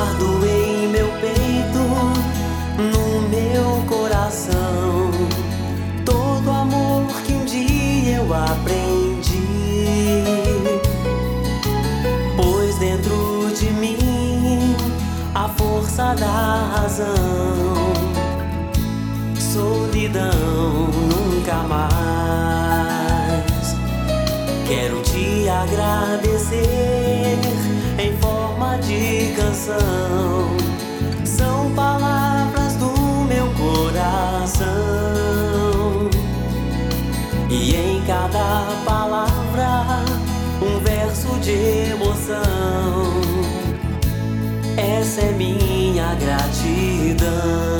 guardo em meu peito, no meu coração, todo amor que um dia eu aprendi. Pois dentro de mim a força da razão, solidão nunca mais. Quero te agradecer canção. São palavras do meu coração. E em cada palavra, um verso de emoção. Essa é minha gratidão.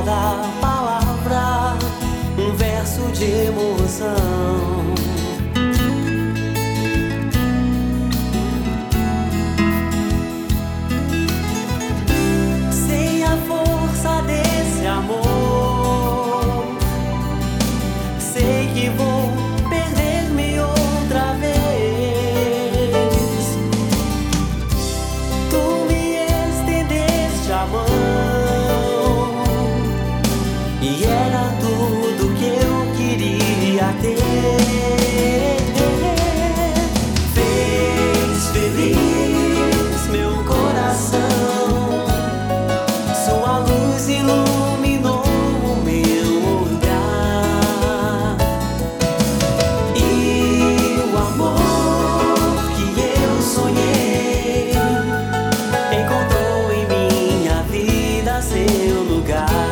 emoção. seu lugar.